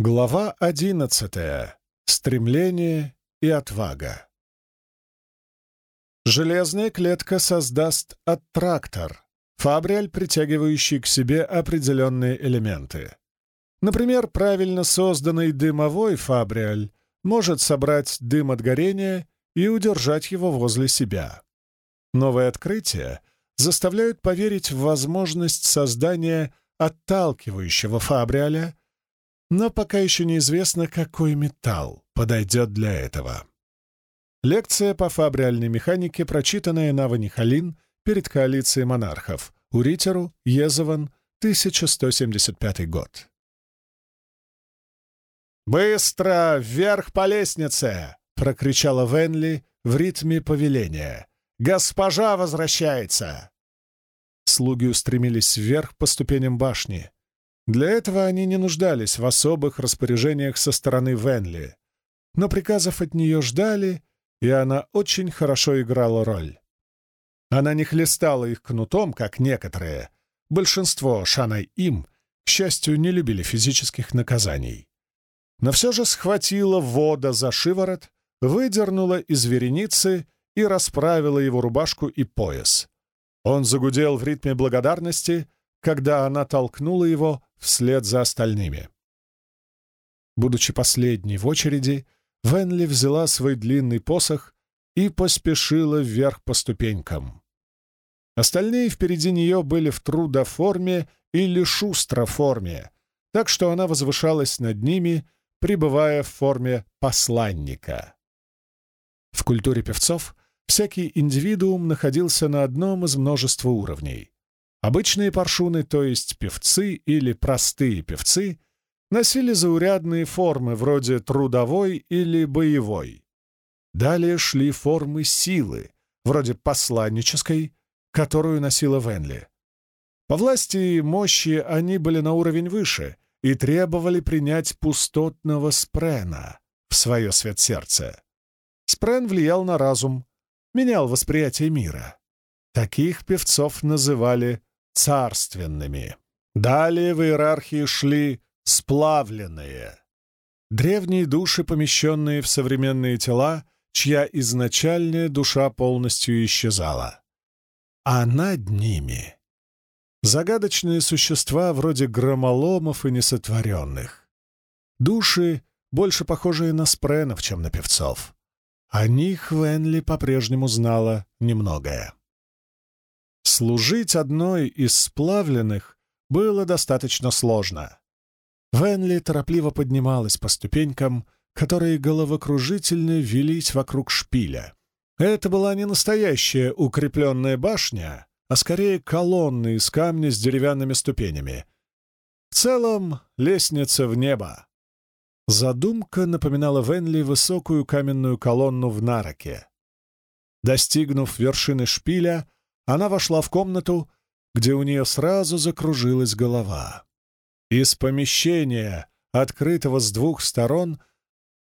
Глава одиннадцатая. Стремление и отвага. Железная клетка создаст аттрактор, фабриаль, притягивающий к себе определенные элементы. Например, правильно созданный дымовой фабриаль может собрать дым от горения и удержать его возле себя. Новые открытия заставляют поверить в возможность создания отталкивающего фабриаля, но пока еще неизвестно, какой металл подойдет для этого. Лекция по фабриальной механике, прочитанная на Ванихалин перед коалицией монархов, Уритеру, Езован, 1175 год. «Быстро! Вверх по лестнице!» — прокричала Венли в ритме повеления. «Госпожа возвращается!» Слуги устремились вверх по ступеням башни. Для этого они не нуждались в особых распоряжениях со стороны Венли, но приказов от нее ждали, и она очень хорошо играла роль. Она не хлестала их кнутом, как некоторые. Большинство Шанай-Им, к счастью, не любили физических наказаний. Но все же схватила вода за шиворот, выдернула из вереницы и расправила его рубашку и пояс. Он загудел в ритме благодарности, когда она толкнула его вслед за остальными. Будучи последней в очереди, Венли взяла свой длинный посох и поспешила вверх по ступенькам. Остальные впереди нее были в трудоформе или шустроформе, так что она возвышалась над ними, пребывая в форме посланника. В культуре певцов всякий индивидуум находился на одном из множества уровней. Обычные паршуны, то есть певцы или простые певцы, носили заурядные формы вроде трудовой или боевой. Далее шли формы силы, вроде посланнической, которую носила Венли. По власти и мощи они были на уровень выше и требовали принять пустотного спрена в свое свет сердце. Спрен влиял на разум, менял восприятие мира. Таких певцов называли царственными. Далее в иерархии шли сплавленные. Древние души, помещенные в современные тела, чья изначальная душа полностью исчезала. А над ними загадочные существа вроде громоломов и несотворенных. Души, больше похожие на спренов, чем на певцов. О них Венли по-прежнему знала немногое. Служить одной из сплавленных было достаточно сложно. Венли торопливо поднималась по ступенькам, которые головокружительно велись вокруг шпиля. Это была не настоящая укрепленная башня, а скорее колонны из камня с деревянными ступенями. В целом, лестница в небо. Задумка напоминала Венли высокую каменную колонну в Нараке. Достигнув вершины шпиля, она вошла в комнату, где у нее сразу закружилась голова. Из помещения, открытого с двух сторон,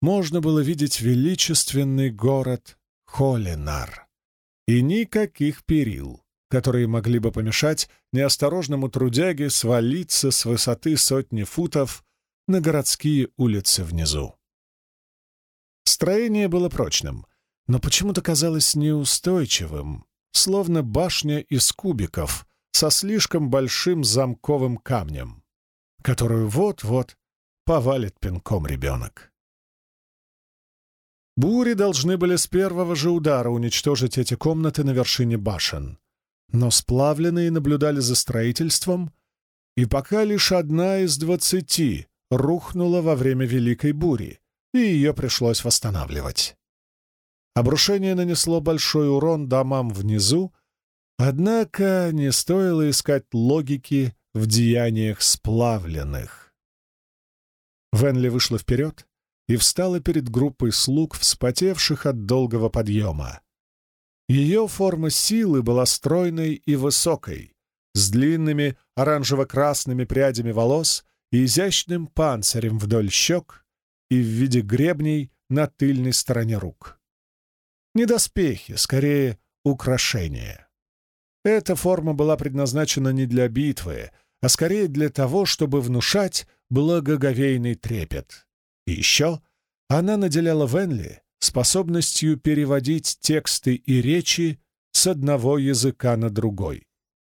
можно было видеть величественный город Холинар. И никаких перил, которые могли бы помешать неосторожному трудяге свалиться с высоты сотни футов на городские улицы внизу. Строение было прочным, но почему-то казалось неустойчивым, словно башня из кубиков со слишком большим замковым камнем, которую вот-вот повалит пинком ребенок. Бури должны были с первого же удара уничтожить эти комнаты на вершине башен, но сплавленные наблюдали за строительством, и пока лишь одна из двадцати рухнула во время Великой бури, и ее пришлось восстанавливать. Обрушение нанесло большой урон домам внизу, однако не стоило искать логики в деяниях сплавленных. Венли вышла вперед и встала перед группой слуг, вспотевших от долгого подъема. Ее форма силы была стройной и высокой, с длинными оранжево-красными прядями волос и изящным панцирем вдоль щек и в виде гребней на тыльной стороне рук не доспехи, скорее украшения. Эта форма была предназначена не для битвы, а скорее для того, чтобы внушать, благоговейный трепет. И еще она наделяла Венли способностью переводить тексты и речи с одного языка на другой.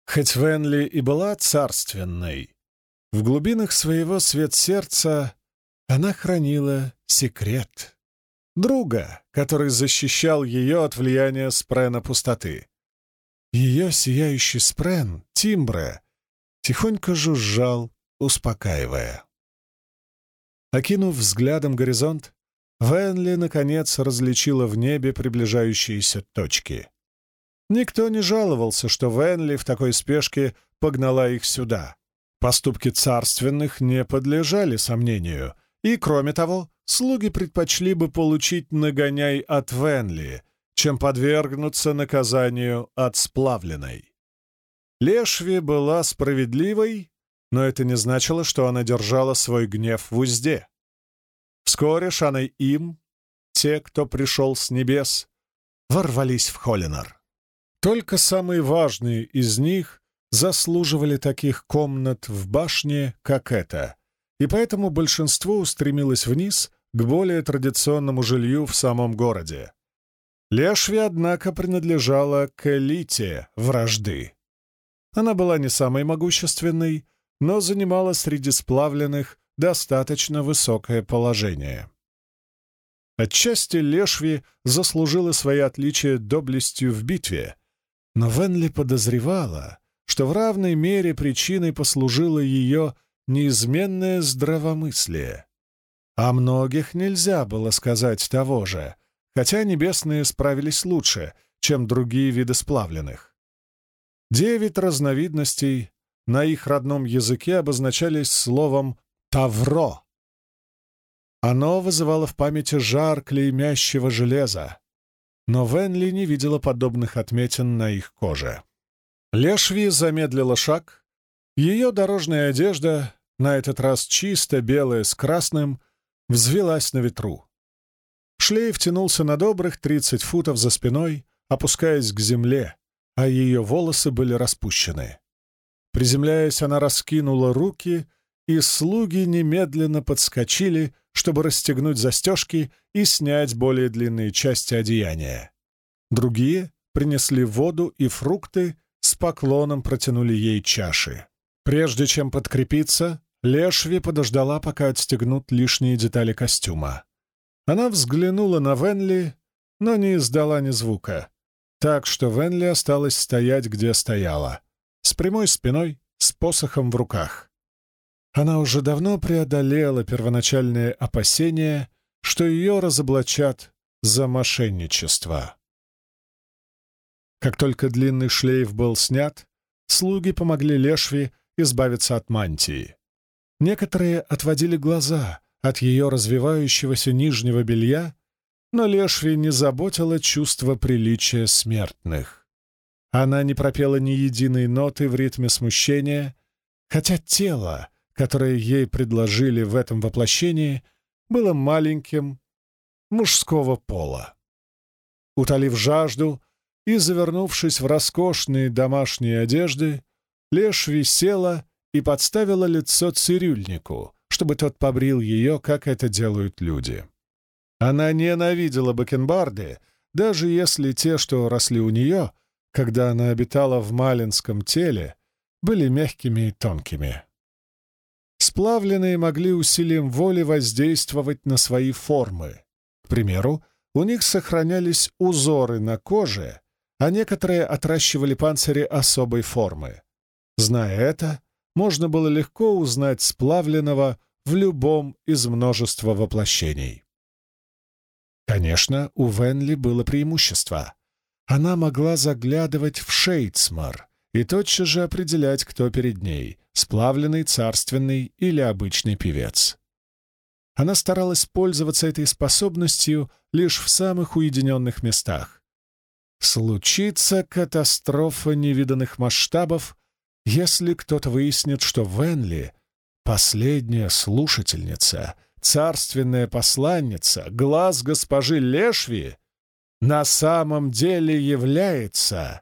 Хоть Венли и была царственной, в глубинах своего свет сердца она хранила секрет. Друга, который защищал ее от влияния спрена пустоты. Ее сияющий спрен, Тимбре, тихонько жужжал, успокаивая. Окинув взглядом горизонт, Венли, наконец, различила в небе приближающиеся точки. Никто не жаловался, что Венли в такой спешке погнала их сюда. Поступки царственных не подлежали сомнению, и, кроме того, слуги предпочли бы получить нагоняй от Венли, чем подвергнуться наказанию от сплавленной. Лешви была справедливой, но это не значило, что она держала свой гнев в узде. Вскоре Шаной им, те, кто пришел с небес, ворвались в Холлинар. Только самые важные из них заслуживали таких комнат в башне, как эта, и поэтому большинство устремилось вниз к более традиционному жилью в самом городе. Лешви, однако, принадлежала к элите вражды. Она была не самой могущественной, но занимала среди сплавленных достаточно высокое положение. Отчасти Лешви заслужила свои отличия доблестью в битве, но Венли подозревала, что в равной мере причиной послужило ее неизменное здравомыслие. О многих нельзя было сказать того же, хотя небесные справились лучше, чем другие виды сплавленных. Девять разновидностей на их родном языке обозначались словом «тавро». Оно вызывало в памяти жар клеймящего железа, но Венли не видела подобных отметин на их коже. Лешви замедлила шаг. Ее дорожная одежда, на этот раз чисто белая с красным, взвелась на ветру. Шлейф тянулся на добрых тридцать футов за спиной, опускаясь к земле, а ее волосы были распущены. Приземляясь, она раскинула руки, и слуги немедленно подскочили, чтобы расстегнуть застежки и снять более длинные части одеяния. Другие принесли воду и фрукты, с поклоном протянули ей чаши. Прежде чем подкрепиться, Лешви подождала, пока отстегнут лишние детали костюма. Она взглянула на Венли, но не издала ни звука, так что Венли осталась стоять, где стояла, с прямой спиной, с посохом в руках. Она уже давно преодолела первоначальные опасения, что ее разоблачат за мошенничество. Как только длинный шлейф был снят, слуги помогли Лешви избавиться от мантии. Некоторые отводили глаза от ее развивающегося нижнего белья, но Лешви не заботило чувство приличия смертных. Она не пропела ни единой ноты в ритме смущения, хотя тело, которое ей предложили в этом воплощении, было маленьким, мужского пола. Утолив жажду и завернувшись в роскошные домашние одежды, Леш висела и подставила лицо цирюльнику, чтобы тот побрил ее, как это делают люди. Она ненавидела бакенбарды, даже если те, что росли у нее, когда она обитала в малинском теле, были мягкими и тонкими. Сплавленные могли усилием воли воздействовать на свои формы. К примеру, у них сохранялись узоры на коже, а некоторые отращивали панцири особой формы. Зная это, можно было легко узнать сплавленного в любом из множества воплощений. Конечно, у Венли было преимущество. Она могла заглядывать в Шейцмар и тотчас же определять, кто перед ней сплавленный, царственный или обычный певец. Она старалась пользоваться этой способностью лишь в самых уединенных местах. Случится катастрофа невиданных масштабов, если кто-то выяснит, что Венли — последняя слушательница, царственная посланница, глаз госпожи Лешви на самом деле является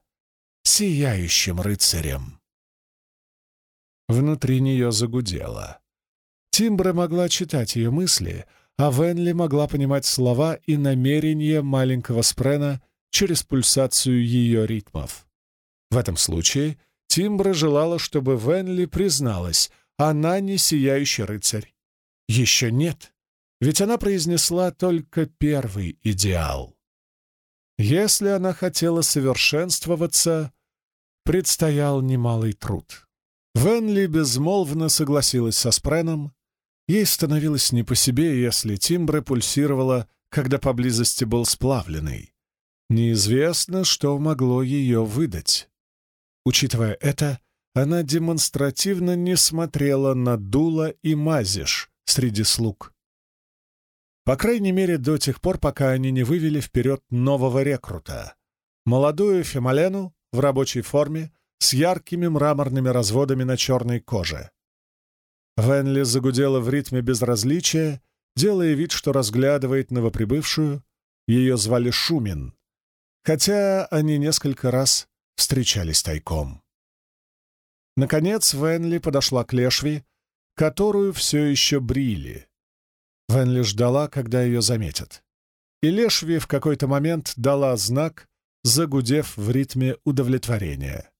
сияющим рыцарем. Внутри нее загудело. Тимбра могла читать ее мысли, а Венли могла понимать слова и намерения маленького Спрена через пульсацию ее ритмов. В этом случае Тимбра желала, чтобы Венли призналась, она не сияющий рыцарь. Еще нет, ведь она произнесла только первый идеал. Если она хотела совершенствоваться, предстоял немалый труд. Венли безмолвно согласилась со Спреном. Ей становилось не по себе, если Тимбре пульсировала, когда поблизости был сплавленный. Неизвестно, что могло ее выдать. Учитывая это, она демонстративно не смотрела на дуло и мазиш среди слуг. По крайней мере, до тех пор, пока они не вывели вперед нового рекрута. Молодую Фемалену в рабочей форме с яркими мраморными разводами на черной коже. Венли загудела в ритме безразличия, делая вид, что разглядывает новоприбывшую. Ее звали Шумин, хотя они несколько раз встречались тайком. Наконец Венли подошла к Лешви, которую все еще брили. Венли ждала, когда ее заметят. И Лешви в какой-то момент дала знак, загудев в ритме удовлетворения.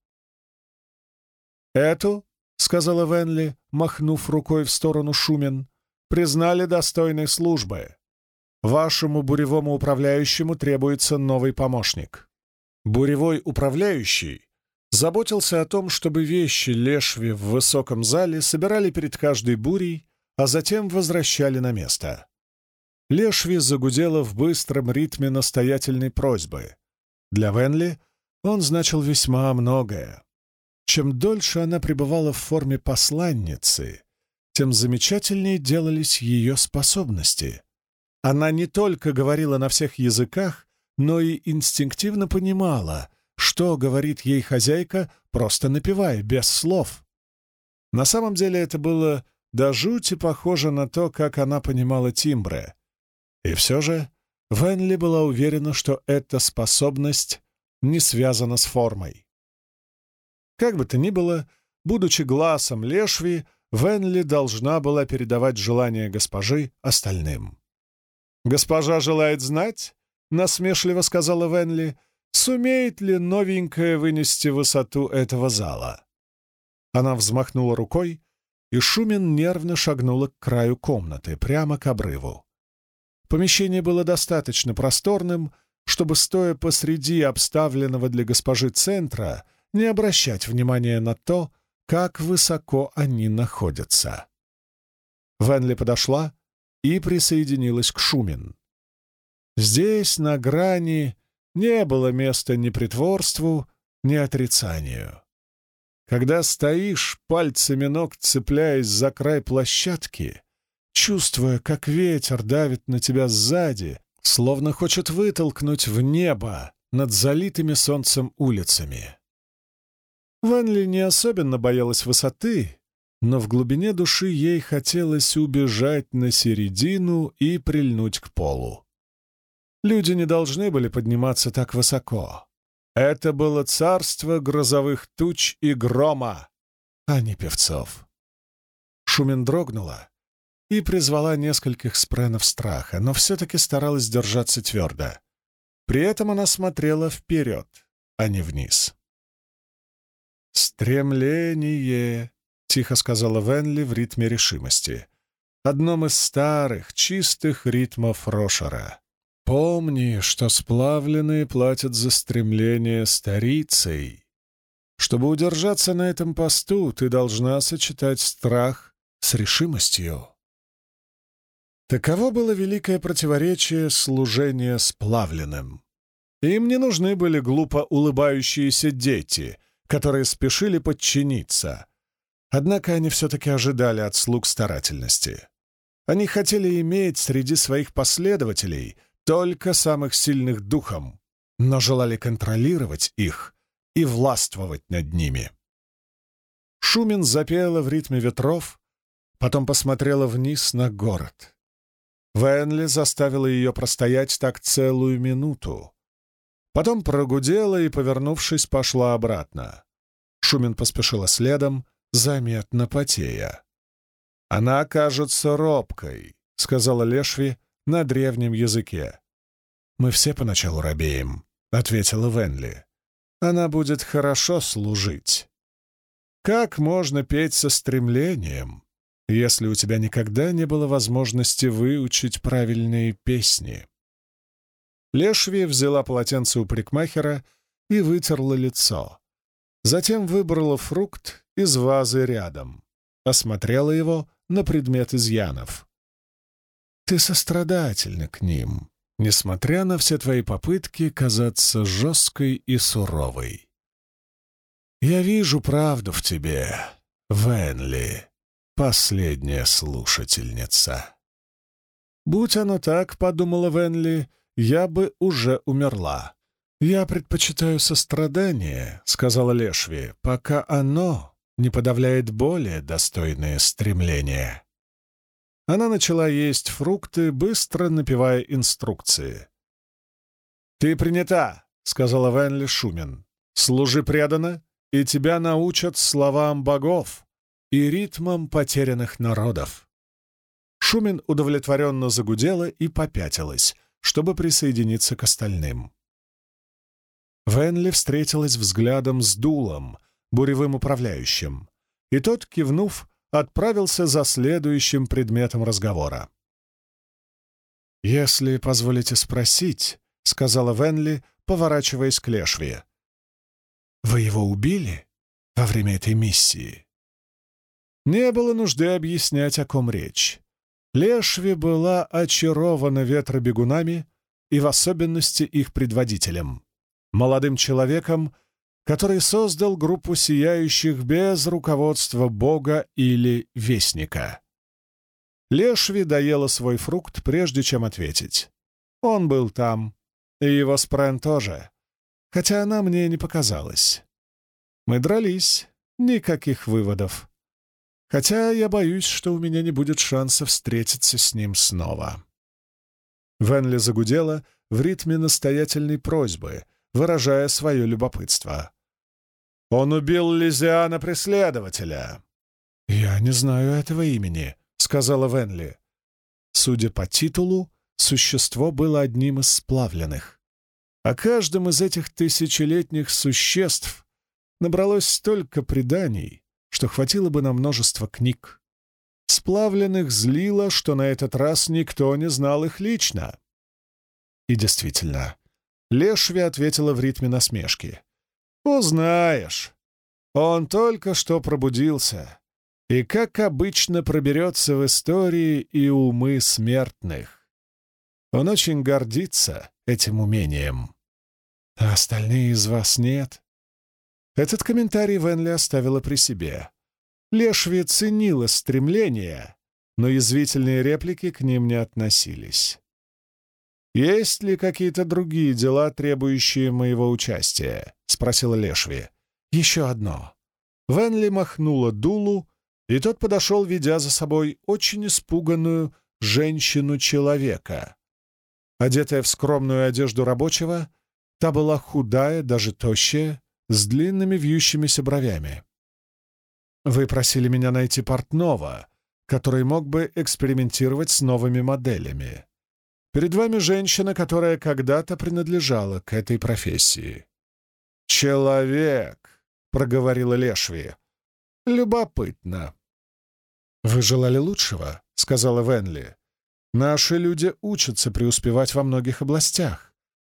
«Эту», — сказала Венли, махнув рукой в сторону Шумен, — «признали достойной службы. Вашему буревому управляющему требуется новый помощник». Буревой управляющий заботился о том, чтобы вещи Лешви в высоком зале собирали перед каждой бурей, а затем возвращали на место. Лешви загудела в быстром ритме настоятельной просьбы. Для Венли он значил весьма многое. Чем дольше она пребывала в форме посланницы, тем замечательнее делались ее способности. Она не только говорила на всех языках, но и инстинктивно понимала, что говорит ей хозяйка, просто напевая, без слов. На самом деле это было до жути похоже на то, как она понимала Тимбре. И все же Венли была уверена, что эта способность не связана с формой. Как бы то ни было, будучи глазом Лешви, Венли должна была передавать желание госпожи остальным. «Госпожа желает знать, насмешливо сказала Венли, сумеет ли новенькая вынести высоту этого зала. Она взмахнула рукой, и Шумин нервно шагнула к краю комнаты, прямо к обрыву. Помещение было достаточно просторным, чтобы, стоя посреди обставленного для госпожи центра, не обращать внимания на то, как высоко они находятся. Венли подошла и присоединилась к Шумин. Здесь, на грани, не было места ни притворству, ни отрицанию. Когда стоишь, пальцами ног цепляясь за край площадки, чувствуя, как ветер давит на тебя сзади, словно хочет вытолкнуть в небо над залитыми солнцем улицами. Ванли не особенно боялась высоты, но в глубине души ей хотелось убежать на середину и прильнуть к полу. Люди не должны были подниматься так высоко. Это было царство грозовых туч и грома, а не певцов. Шумен дрогнула и призвала нескольких спренов страха, но все-таки старалась держаться твердо. При этом она смотрела вперед, а не вниз. «Стремление», — тихо сказала Венли в ритме решимости, одном из старых, чистых ритмов Рошера. Помни, что сплавленные платят за стремление старицей. Чтобы удержаться на этом посту, ты должна сочетать страх с решимостью. Таково было великое противоречие служения сплавленным. Им не нужны были глупо улыбающиеся дети, которые спешили подчиниться. Однако они все-таки ожидали от слуг старательности. Они хотели иметь среди своих последователей — только самых сильных духом, но желали контролировать их и властвовать над ними. Шумин запела в ритме ветров, потом посмотрела вниз на город. Венли заставила ее простоять так целую минуту. Потом прогудела и, повернувшись, пошла обратно. Шумин поспешила следом, заметно потея. Она окажется робкой, — сказала Лешви на древнем языке. «Мы все поначалу робеем», — ответила Венли. «Она будет хорошо служить». Как можно петь со стремлением, если у тебя никогда не было возможности выучить правильные песни? Лешви взяла полотенце у парикмахера и вытерла лицо. Затем выбрала фрукт из вазы рядом, осмотрела его на предмет изъянов. «Ты сострадательна к ним, несмотря на все твои попытки казаться жесткой и суровой. «Я вижу правду в тебе, Венли, последняя слушательница». «Будь оно так, — подумала Венли, — я бы уже умерла». «Я предпочитаю сострадание», — сказала Лешви, — «пока оно не подавляет более достойные стремления». Она начала есть фрукты, быстро напевая инструкции. «Ты принята», — сказала Венли Шумен. «Служи преданно и тебя научат словам богов и ритмам потерянных народов». Шумин удовлетворенно загудела и попятилась, чтобы присоединиться к остальным. Венли встретилась взглядом с Дулом, буревым управляющим, и тот, кивнув, отправился за следующим предметом разговора. «Если позволите спросить», — сказала Венли, поворачиваясь к Лешве, вы его убили во время этой миссии?» Не было нужды объяснять, о ком речь. Лешви была очарована ветробегунами и в особенности их предводителем, молодым человеком, который создал группу сияющих без руководства Бога или Вестника. Лешви доела свой фрукт, прежде чем ответить. Он был там, и его спрен тоже хотя она мне не показалась. Мы дрались, никаких выводов. Хотя я боюсь, что у меня не будет шанса встретиться с ним снова. Венли загудела в ритме настоятельной просьбы, выражая свое любопытство. «Он убил Лизиана преследователя!» «Я не знаю этого имени», — сказала Венли. Судя по титулу, существо было одним из сплавленных. О каждом из этих тысячелетних существ набралось столько преданий, что хватило бы на множество книг. Сплавленных злило, что на этот раз никто не знал их лично. И действительно, Лешви ответила в ритме насмешки. «Узнаешь. Он только что пробудился, и, как обычно, проберется в истории и умы смертных. Он очень гордится этим умением. А остальные из вас нет? Этот комментарий Венли оставила при себе. Лешви ценила стремления, но язвительные реплики к ним не относились. «Есть ли какие-то другие дела, требующие моего участия?» — спросила Лешви. «Еще одно». Венли махнула дулу, и тот подошел, ведя за собой очень испуганную женщину-человека. Одетая в скромную одежду рабочего, та была худая, даже тощая, с длинными вьющимися бровями. «Вы просили меня найти портного, который мог бы экспериментировать с новыми моделями. Перед вами женщина, которая когда-то принадлежала к этой профессии». «Человек», — проговорила Лешви. «Любопытно». «Вы желали лучшего», — сказала Венли. Наши люди учатся преуспевать во многих областях,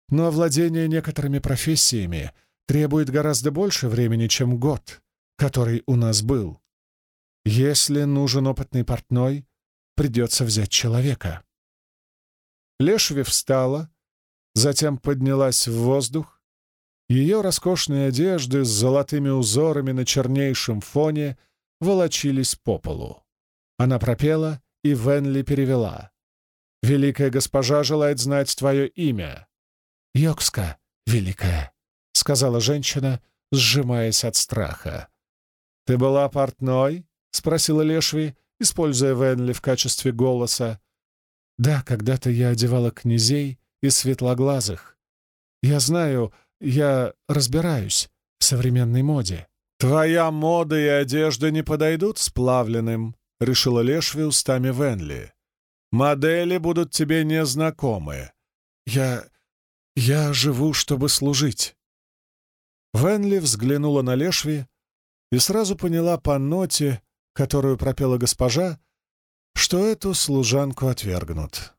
но овладение некоторыми профессиями требует гораздо больше времени, чем год, который у нас был. Если нужен опытный портной, придется взять человека. Лешви встала, затем поднялась в воздух. Ее роскошные одежды с золотыми узорами на чернейшем фоне волочились по полу. Она пропела, и Венли перевела. Великая госпожа желает знать твое имя». «Йокска, великая», — сказала женщина, сжимаясь от страха. «Ты была портной?» — спросила Лешви, используя Венли в качестве голоса. «Да, когда-то я одевала князей и светлоглазых. Я знаю, я разбираюсь в современной моде». «Твоя мода и одежда не подойдут сплавленным», — решила Лешви устами Венли. «Модели будут тебе незнакомы. Я... я живу, чтобы служить». Венли взглянула на Лешви и сразу поняла по ноте, которую пропела госпожа, что эту служанку отвергнут.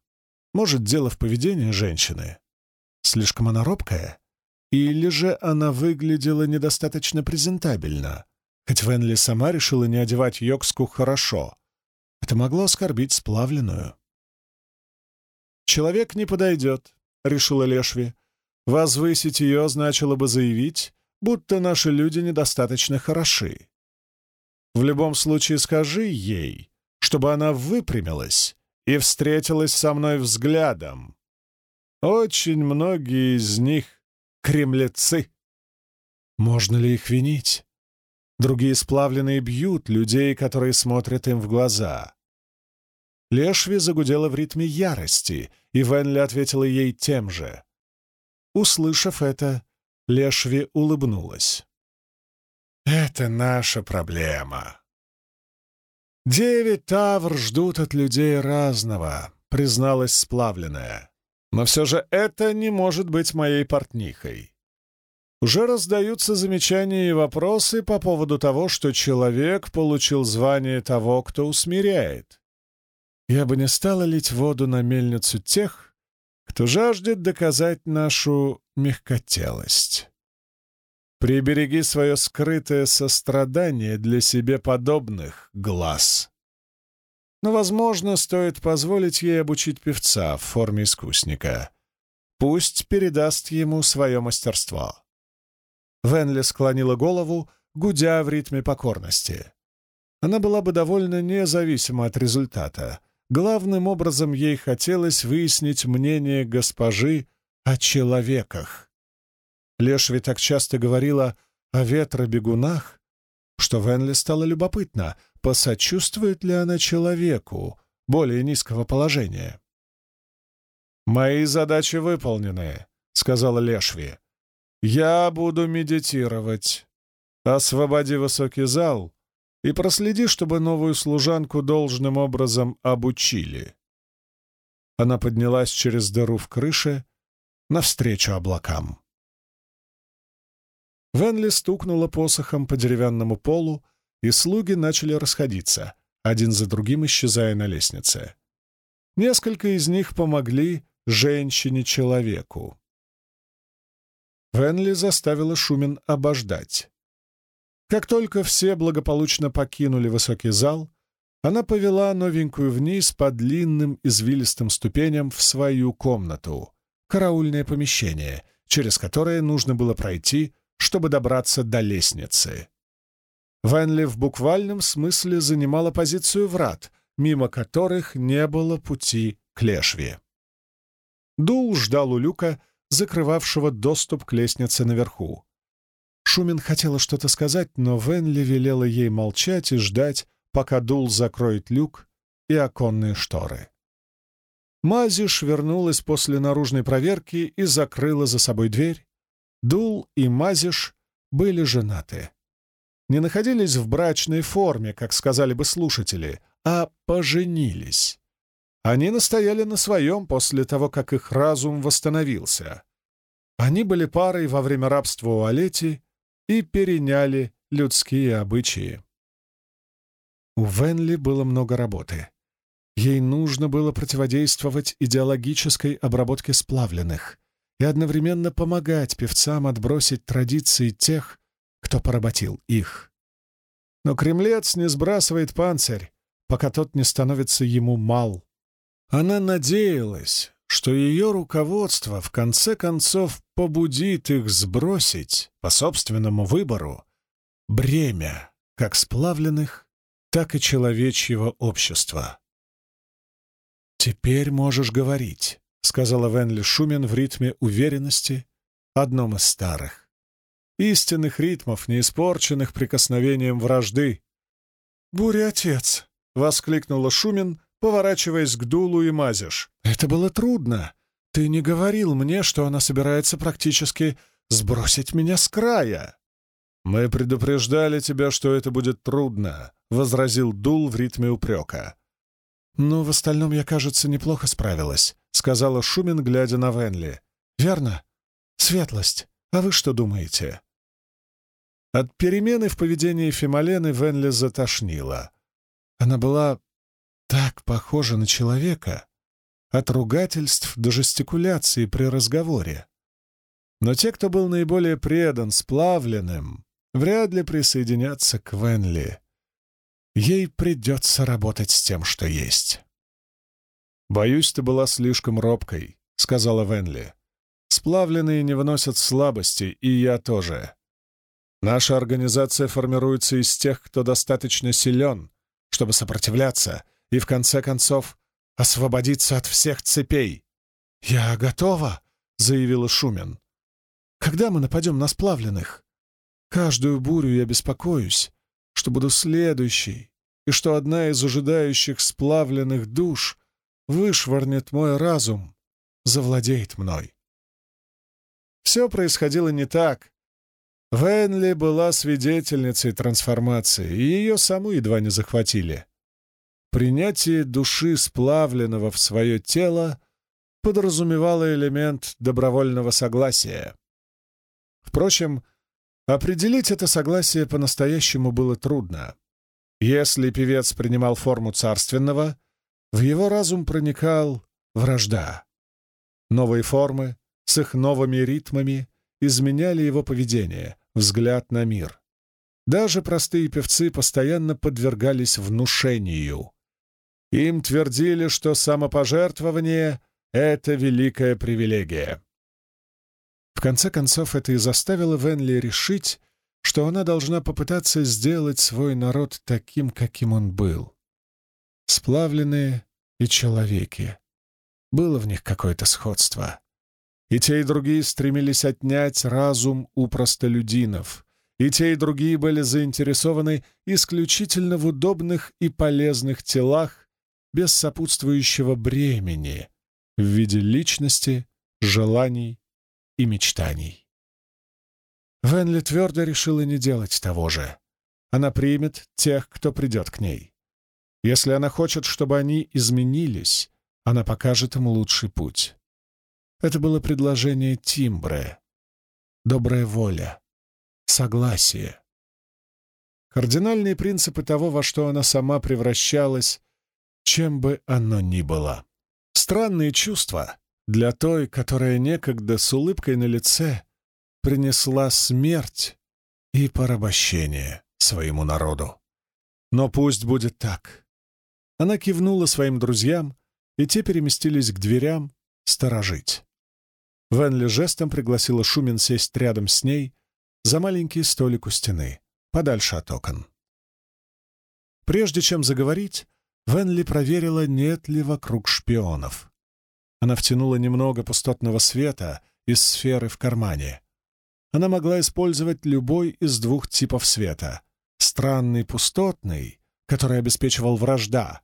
Может, дело в поведении женщины? Слишком она робкая? Или же она выглядела недостаточно презентабельно? Хоть Венли сама решила не одевать Йокску хорошо. Это могло оскорбить сплавленную. «Человек не подойдет», — решила Лешви. «Возвысить ее значило бы заявить, будто наши люди недостаточно хороши. В любом случае скажи ей, чтобы она выпрямилась и встретилась со мной взглядом. Очень многие из них — кремлецы. Можно ли их винить? Другие сплавленные бьют людей, которые смотрят им в глаза. Лешви загудела в ритме ярости, и Венли ответила ей тем же. Услышав это, Лешви улыбнулась. «Это наша проблема. Девять тавр ждут от людей разного», — призналась сплавленная. «Но все же это не может быть моей портнихой. Уже раздаются замечания и вопросы по поводу того, что человек получил звание того, кто усмиряет. Я бы не стала лить воду на мельницу тех, кто жаждет доказать нашу мягкотелость. Прибереги свое скрытое сострадание для себе подобных глаз. Но, возможно, стоит позволить ей обучить певца в форме искусника. Пусть передаст ему свое мастерство. Венли склонила голову, гудя в ритме покорности. Она была бы довольно независима от результата. Главным образом ей хотелось выяснить мнение госпожи о человеках. Лешви так часто говорила о ветробегунах, что Венли стало любопытно, посочувствует ли она человеку более низкого положения. «Мои задачи выполнены», — сказала Лешви. «Я буду медитировать. Освободи высокий зал и проследи, чтобы новую служанку должным образом обучили». Она поднялась через дыру в крыше навстречу облакам. Венли стукнула посохом по деревянному полу, и слуги начали расходиться, один за другим исчезая на лестнице. Несколько из них помогли женщине-человеку. Венли заставила Шумин обождать. Как только все благополучно покинули высокий зал, она повела новенькую вниз по длинным извилистым ступеням в свою комнату, караульное помещение, через которое нужно было пройти, чтобы добраться до лестницы. Венли в буквальном смысле занимала позицию врат, мимо которых не было пути к Лешве. Дул ждал у люка, закрывавшего доступ к лестнице наверху. Шумин хотела что-то сказать, но Венли велела ей молчать и ждать, пока Дул закроет люк и оконные шторы. Мазиш вернулась после наружной проверки и закрыла за собой дверь. Дул и Мазиш были женаты. Не находились в брачной форме, как сказали бы слушатели, а поженились. Они настояли на своем после того, как их разум восстановился. Они были парой во время рабства у Алети и переняли людские обычаи. У Венли было много работы. Ей нужно было противодействовать идеологической обработке сплавленных и одновременно помогать певцам отбросить традиции тех, кто поработил их. Но кремлец не сбрасывает панцирь, пока тот не становится ему мал. Она надеялась, что ее руководство в конце концов побудит их сбросить по собственному выбору бремя как сплавленных, так и человечьего общества. «Теперь можешь говорить», — сказала Венли Шумен в ритме уверенности, одном из старых. Истинных ритмов, не испорченных прикосновением вражды. «Буря, отец!» — воскликнула Шумен, поворачиваясь к Дулу и Мазиш. «Это было трудно. Ты не говорил мне, что она собирается практически сбросить меня с края». «Мы предупреждали тебя, что это будет трудно», — возразил Дул в ритме упрека. «Ну, в остальном я, кажется, неплохо справилась», — сказала Шумин, глядя на Венли. «Верно? Светлость. А вы что думаете?» От перемены в поведении Фимолены Венли затошнила. Она была так похожа на человека, от ругательств до жестикуляции при разговоре. Но те, кто был наиболее предан сплавленным, вряд ли присоединятся к Венли. Ей придется работать с тем, что есть. «Боюсь, ты была слишком робкой», — сказала Венли. «Сплавленные не выносят слабости, и я тоже. Наша организация формируется из тех, кто достаточно силен, чтобы сопротивляться и, в конце концов, освободиться от всех цепей». «Я готова», — заявила Шумен. «Когда мы нападем на сплавленных? Каждую бурю я беспокоюсь, что буду следующей, и что одна из ожидающих сплавленных душ вышвырнет мой разум, завладеет мной. Все происходило не так. Венли была свидетельницей трансформации, и ее саму едва не захватили. Принятие души, сплавленного в свое тело, подразумевало элемент добровольного согласия. Впрочем, Определить это согласие по-настоящему было трудно. Если певец принимал форму царственного, в его разум проникал вражда. Новые формы с их новыми ритмами изменяли его поведение, взгляд на мир. Даже простые певцы постоянно подвергались внушению. Им твердили, что самопожертвование — это великая привилегия. В конце концов, это и заставило Венли решить, что она должна попытаться сделать свой народ таким, каким он был. Сплавленные и человеки. Было в них какое-то сходство. И те, и другие стремились отнять разум у простолюдинов, и те, и другие были заинтересованы исключительно в удобных и полезных телах без сопутствующего бремени в виде личности, желаний и мечтаний. Венли твердо решила не делать того же. Она примет тех, кто придет к ней. Если она хочет, чтобы они изменились, она покажет им лучший путь. Это было предложение Тимбре. Добрая воля. Согласие. Кардинальные принципы того, во что она сама превращалась, чем бы оно ни было. Странные чувства, для той, которая некогда с улыбкой на лице принесла смерть и порабощение своему народу. Но пусть будет так. Она кивнула своим друзьям, и те переместились к дверям сторожить. Венли жестом пригласила Шумин сесть рядом с ней за маленький столик у стены, подальше от окон. Прежде чем заговорить, Венли проверила, нет ли вокруг шпионов. Она втянула немного пустотного света из сферы в кармане. Она могла использовать любой из двух типов света. Странный пустотный, который обеспечивал вражда,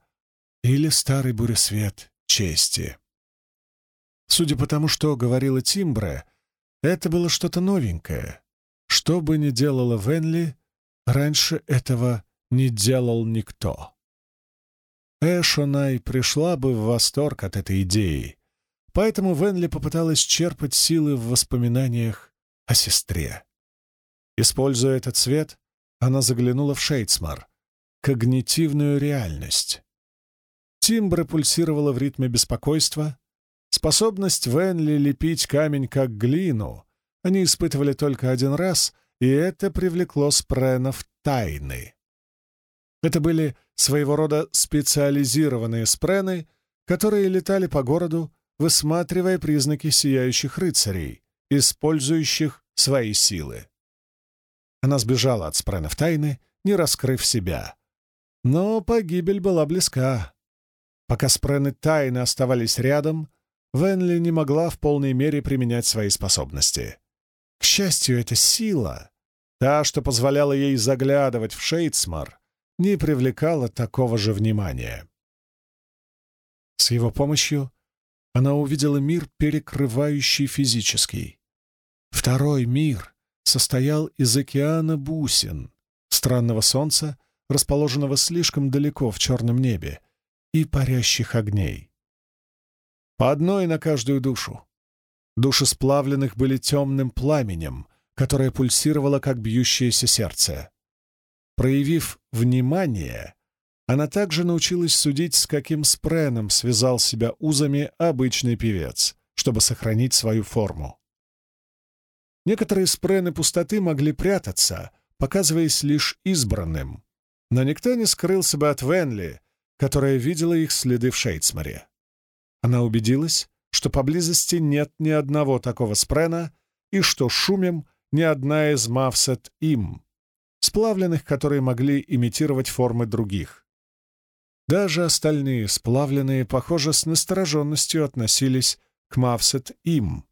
или старый буресвет чести. Судя по тому, что говорила Тимбре, это было что-то новенькое. Что бы ни делала Венли, раньше этого не делал никто. Эшонай пришла бы в восторг от этой идеи, Поэтому Венли попыталась черпать силы в воспоминаниях о сестре. Используя этот цвет, она заглянула в Шейцмар, когнитивную реальность. Тимбра пульсировала в ритме беспокойства. Способность Венли лепить камень как глину они испытывали только один раз, и это привлекло спренов тайны. Это были своего рода специализированные спрены, которые летали по городу, высматривая признаки сияющих рыцарей, использующих свои силы. Она сбежала от спренов тайны, не раскрыв себя. Но погибель была близка. Пока спрены тайны оставались рядом, Венли не могла в полной мере применять свои способности. К счастью, эта сила, та, что позволяла ей заглядывать в Шейдсмар, не привлекала такого же внимания. С его помощью она увидела мир, перекрывающий физический. Второй мир, состоял из океана бусин, странного солнца, расположенного слишком далеко в черном небе, и парящих огней. По одной на каждую душу. Души сплавленных были темным пламенем, которое пульсировало, как бьющееся сердце. Проявив внимание, она также научилась судить, с каким спреном связал себя узами обычный певец, чтобы сохранить свою форму. Некоторые спрены пустоты могли прятаться, показываясь лишь избранным, но никто не скрылся бы от Венли, которая видела их следы в Шейдсморе. Она убедилась, что поблизости нет ни одного такого спрена и что шумем ни одна из мавсет им, сплавленных, которые могли имитировать формы других. Даже остальные сплавленные, похоже, с настороженностью относились к мавсет им,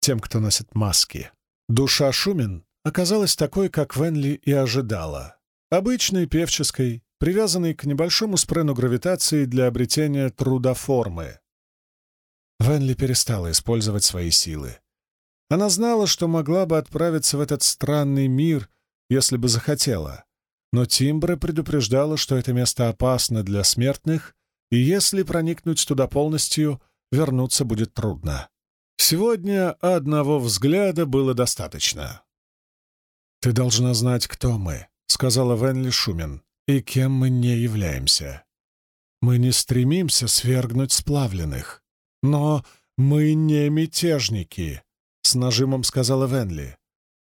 тем, кто носит маски. Душа Шумен оказалась такой, как Венли и ожидала. Обычной певческой, привязанной к небольшому спрену гравитации для обретения трудоформы. Венли перестала использовать свои силы. Она знала, что могла бы отправиться в этот странный мир, если бы захотела. Но Тимбра предупреждала, что это место опасно для смертных, и если проникнуть туда полностью, вернуться будет трудно. Сегодня одного взгляда было достаточно. «Ты должна знать, кто мы», — сказала Венли Шумен, — «и кем мы не являемся. Мы не стремимся свергнуть сплавленных. «Но мы не мятежники», — с нажимом сказала Венли.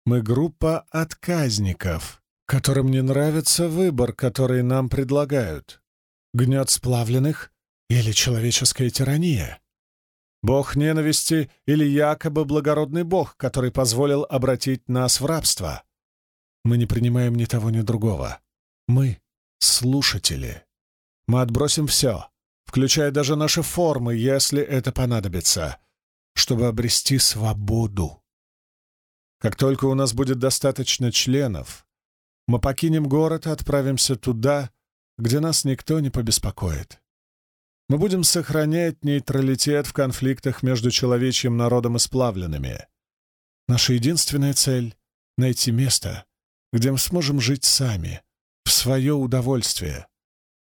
«Мы группа отказников, которым не нравится выбор, который нам предлагают. Гнет сплавленных или человеческая тирания? Бог ненависти или якобы благородный бог, который позволил обратить нас в рабство? Мы не принимаем ни того, ни другого. Мы — слушатели. Мы отбросим все включая даже наши формы, если это понадобится, чтобы обрести свободу. Как только у нас будет достаточно членов, мы покинем город и отправимся туда, где нас никто не побеспокоит. Мы будем сохранять нейтралитет в конфликтах между человечьим народом и сплавленными. Наша единственная цель — найти место, где мы сможем жить сами, в свое удовольствие.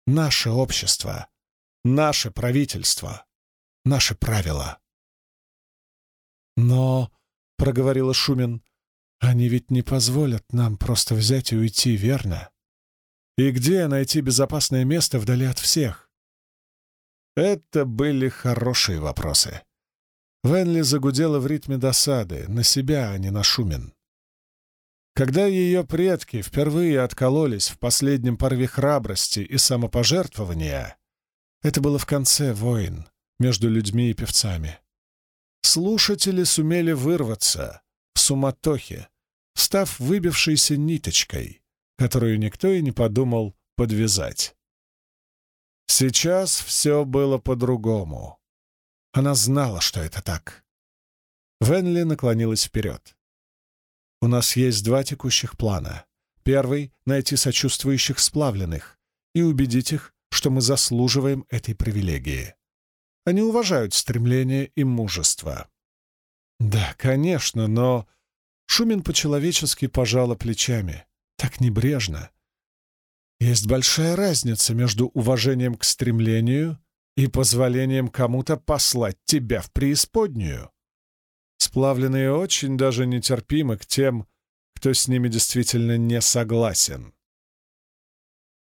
Наше общество — наше правительство, наши правила. Но, — проговорила Шумин, — они ведь не позволят нам просто взять и уйти, верно? И где найти безопасное место вдали от всех? Это были хорошие вопросы. Венли загудела в ритме досады, на себя, а не на Шумин. Когда ее предки впервые откололись в последнем порыве храбрости и самопожертвования, это было в конце войн между людьми и певцами. Слушатели сумели вырваться в суматохе, став выбившейся ниточкой, которую никто и не подумал подвязать. Сейчас все было по-другому. Она знала, что это так. Венли наклонилась вперед. «У нас есть два текущих плана. Первый — найти сочувствующих сплавленных и убедить их, что мы заслуживаем этой привилегии. Они уважают стремление и мужество. Да, конечно, но... Шумин по-человечески пожала плечами. Так небрежно. Есть большая разница между уважением к стремлению и позволением кому-то послать тебя в преисподнюю. Сплавленные очень даже нетерпимы к тем, кто с ними действительно не согласен.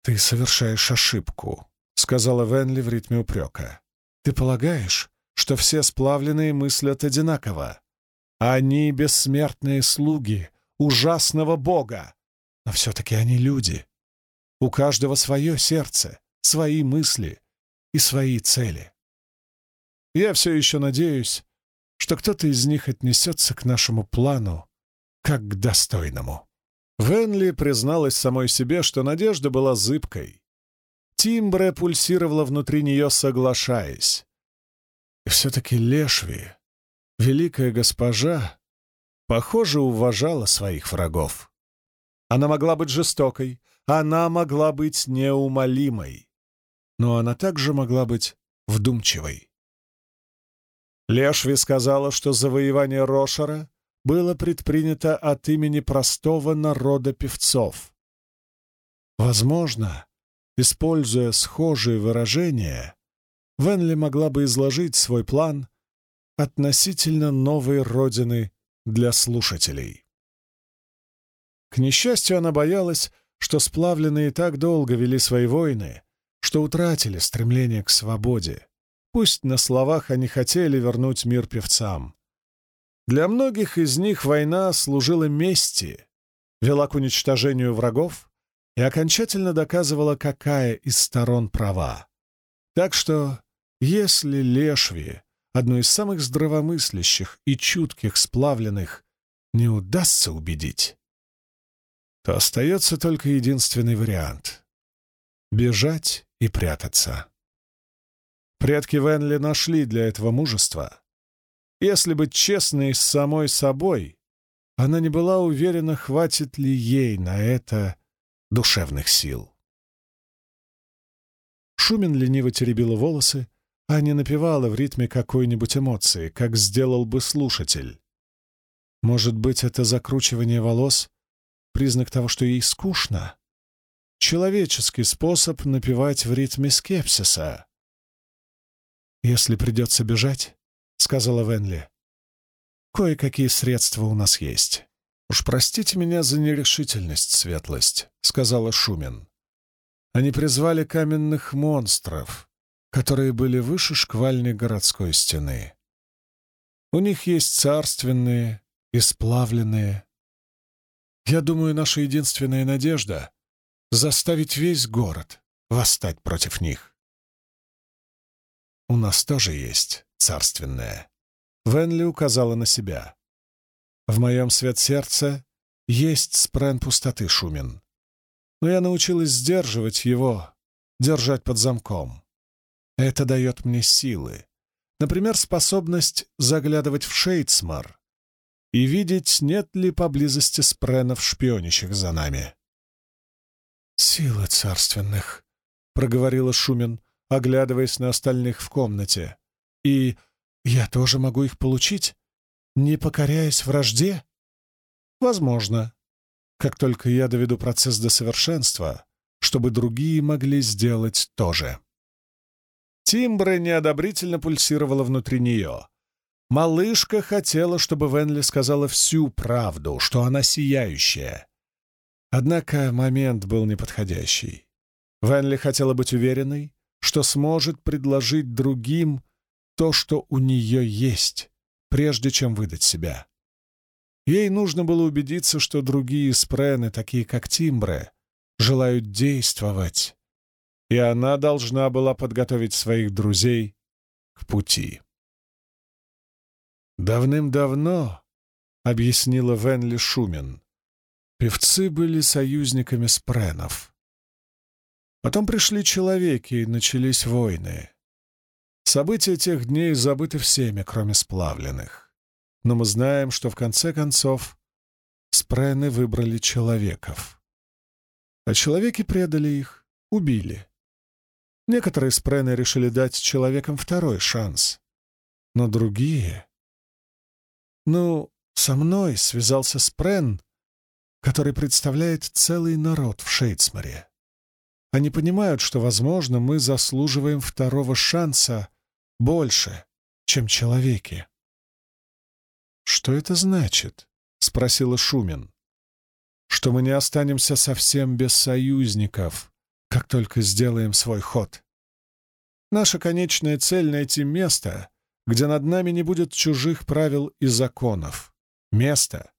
«Ты совершаешь ошибку», — сказала Венли в ритме упрека. «Ты полагаешь, что все сплавленные мыслят одинаково? Они бессмертные слуги ужасного бога, но все-таки они люди. У каждого свое сердце, свои мысли и свои цели. Я все еще надеюсь, что кто-то из них отнесется к нашему плану как к достойному». Венли призналась самой себе, что надежда была зыбкой. Тимбре пульсировала внутри нее, соглашаясь. И все-таки Лешви, великая госпожа, похоже, уважала своих врагов. Она могла быть жестокой, она могла быть неумолимой, но она также могла быть вдумчивой. Лешви сказала, что завоевание Рошера было предпринято от имени простого народа певцов. Возможно, используя схожие выражения, Венли могла бы изложить свой план относительно новой родины для слушателей. К несчастью, она боялась, что сплавленные так долго вели свои войны, что утратили стремление к свободе. Пусть на словах они хотели вернуть мир певцам. Для многих из них война служила мести, вела к уничтожению врагов и окончательно доказывала, какая из сторон права. Так что, если Лешви, одну из самых здравомыслящих и чутких сплавленных, не удастся убедить, то остается только единственный вариант — бежать и прятаться. Предки Венли нашли для этого мужества. Если быть честной с самой собой, она не была уверена, хватит ли ей на это душевных сил. Шумин лениво теребила волосы, а не напевала в ритме какой-нибудь эмоции, как сделал бы слушатель. Может быть, это закручивание волос — признак того, что ей скучно? Человеческий способ напевать в ритме скепсиса. «Если придется бежать», — сказала Венли, — «кое-какие средства у нас есть». «Уж простите меня за нерешительность, светлость», — сказала Шумин. Они призвали каменных монстров, которые были выше шквальной городской стены. У них есть царственные и сплавленные. Я думаю, наша единственная надежда — заставить весь город восстать против них. У нас тоже есть царственное. Венли указала на себя. В моем свет сердца есть спрен пустоты Шумен. Но я научилась сдерживать его, держать под замком. Это дает мне силы. Например, способность заглядывать в Шейцмар и видеть, нет ли поблизости спренов, шпионящих за нами. «Силы царственных», — проговорила Шумен, оглядываясь на остальных в комнате. «И я тоже могу их получить, не покоряясь вражде?» «Возможно. Как только я доведу процесс до совершенства, чтобы другие могли сделать то же». Тимбра неодобрительно пульсировала внутри нее. Малышка хотела, чтобы Венли сказала всю правду, что она сияющая. Однако момент был неподходящий. Венли хотела быть уверенной, что сможет предложить другим то, что у нее есть, прежде чем выдать себя. Ей нужно было убедиться, что другие спрены, такие как Тимбре, желают действовать, и она должна была подготовить своих друзей к пути. «Давным-давно», — объяснила Венли Шумен, — «певцы были союзниками спренов». Потом пришли человеки, и начались войны. События тех дней забыты всеми, кроме сплавленных. Но мы знаем, что в конце концов спрены выбрали человеков. А человеки предали их, убили. Некоторые спрены решили дать человекам второй шанс. Но другие... Ну, со мной связался спрен, который представляет целый народ в Шейцмаре. Они понимают, что, возможно, мы заслуживаем второго шанса больше, чем человеки. «Что это значит?» — спросила Шумин. «Что мы не останемся совсем без союзников, как только сделаем свой ход. Наша конечная цель — найти место, где над нами не будет чужих правил и законов. Место,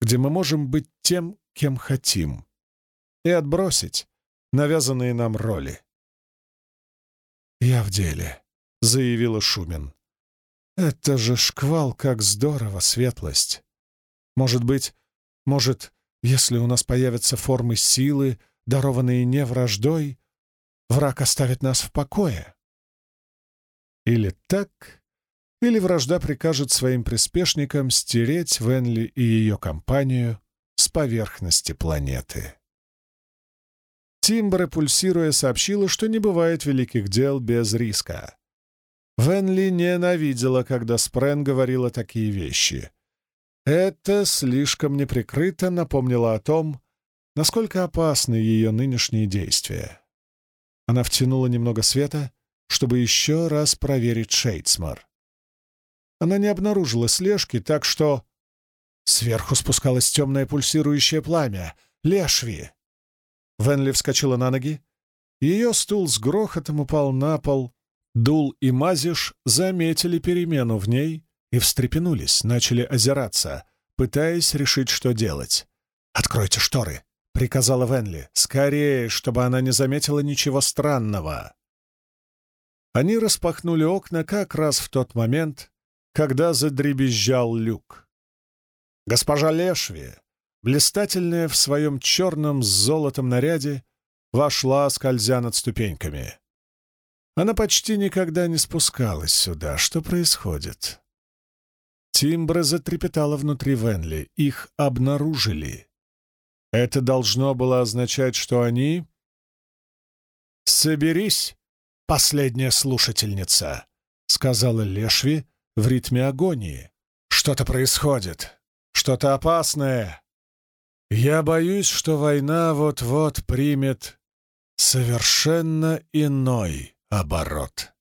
где мы можем быть тем, кем хотим. И отбросить навязанные нам роли. «Я в деле», — заявила Шумин. «Это же шквал, как здорово, светлость. Может быть, может, если у нас появятся формы силы, дарованные не враждой, враг оставит нас в покое? Или так, или вражда прикажет своим приспешникам стереть Венли и ее компанию с поверхности планеты. Тимбре, пульсируя, сообщила, что не бывает великих дел без риска. Венли ненавидела, когда Спрен говорила такие вещи. Это слишком неприкрыто напомнило о том, насколько опасны ее нынешние действия. Она втянула немного света, чтобы еще раз проверить Шейдсмар. Она не обнаружила слежки, так что... Сверху спускалось темное пульсирующее пламя. Лешви! Венли вскочила на ноги. Ее стул с грохотом упал на пол. Дул и Мазиш заметили перемену в ней и встрепенулись, начали озираться, пытаясь решить, что делать. «Откройте шторы!» — приказала Венли. «Скорее, чтобы она не заметила ничего странного». Они распахнули окна как раз в тот момент, когда задребезжал люк. Госпожа Лешви, блистательная в своем черном с золотом наряде, вошла, скользя над ступеньками. Она почти никогда не спускалась сюда. Что происходит? Тимбра затрепетала внутри Венли. Их обнаружили. Это должно было означать, что они... «Соберись, последняя слушательница», — сказала Лешви в ритме агонии. «Что-то происходит. Что-то опасное. Я боюсь, что война вот-вот примет совершенно иной оборот.